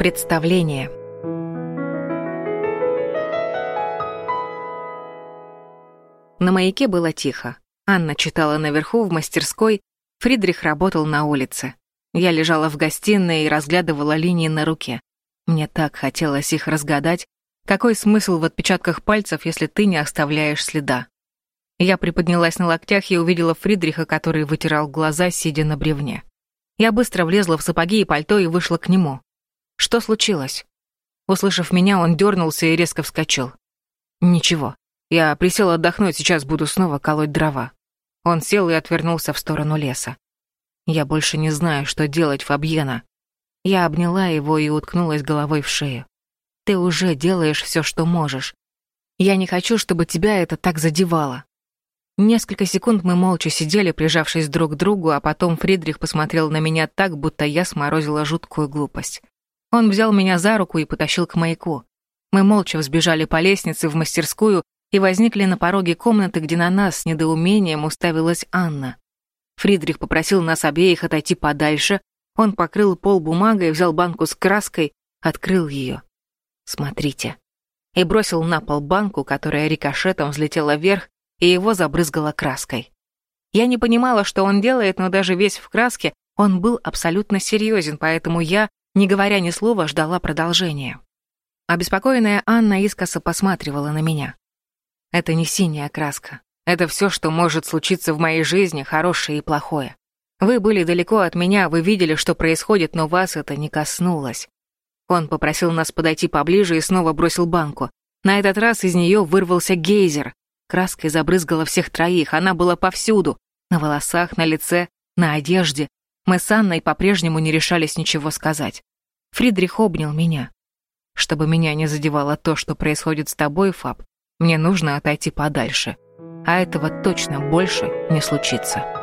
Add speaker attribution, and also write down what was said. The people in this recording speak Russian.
Speaker 1: Представление. На маяке было тихо. Анна читала наверху в мастерской, Фридрих работал на улице. Я лежала в гостиной и разглядывала линии на руке. Мне так хотелось их разгадать. Какой смысл в отпечатках пальцев, если ты не оставляешь следа? Я приподнялась на локтях и увидела Фридриха, который вытирал глаза, сидя на бревне. Я быстро влезла в сапоги и пальто и вышла к нему. Что случилось? Услышав меня, он дернулся и резко вскочил. Ничего. Я присел отдохнуть, сейчас буду снова колоть дрова. Он сел и отвернулся в сторону леса. Я больше не знаю, что делать, Фабьена. Я обняла его и уткнулась головой в шею. Ты уже делаешь все, что можешь. Я не хочу, чтобы тебя это так задевало. Несколько секунд мы молча сидели, прижавшись друг к другу, а потом Фридрих посмотрел на меня так, будто я сморозила жуткую глупость. Он взял меня за руку и потащил к маяку. Мы молча взбежали по лестнице в мастерскую и возникли на пороге комнаты, где на нас с недоумением уставилась Анна. Фридрих попросил нас обеих отойти подальше, он покрыл пол бумагой, взял банку с краской, открыл ее. «Смотрите». И бросил на пол банку, которая рикошетом взлетела вверх и его забрызгала краской. Я не понимала, что он делает, но даже весь в краске он был абсолютно серьезен, поэтому я, не говоря ни слова, ждала продолжения. Обеспокоенная Анна искоса посматривала на меня. Это не синяя краска. Это все, что может случиться в моей жизни, хорошее и плохое. Вы были далеко от меня, вы видели, что происходит, но вас это не коснулось. Он попросил нас подойти поближе и снова бросил банку. На этот раз из нее вырвался гейзер. Краской забрызгала всех троих, она была повсюду. На волосах, на лице, на одежде. Мы с Анной по-прежнему не решались ничего сказать. Фридрих обнял меня. Чтобы меня не задевало то, что происходит с тобой, Фаб, мне нужно отойти подальше. А этого точно больше не случится.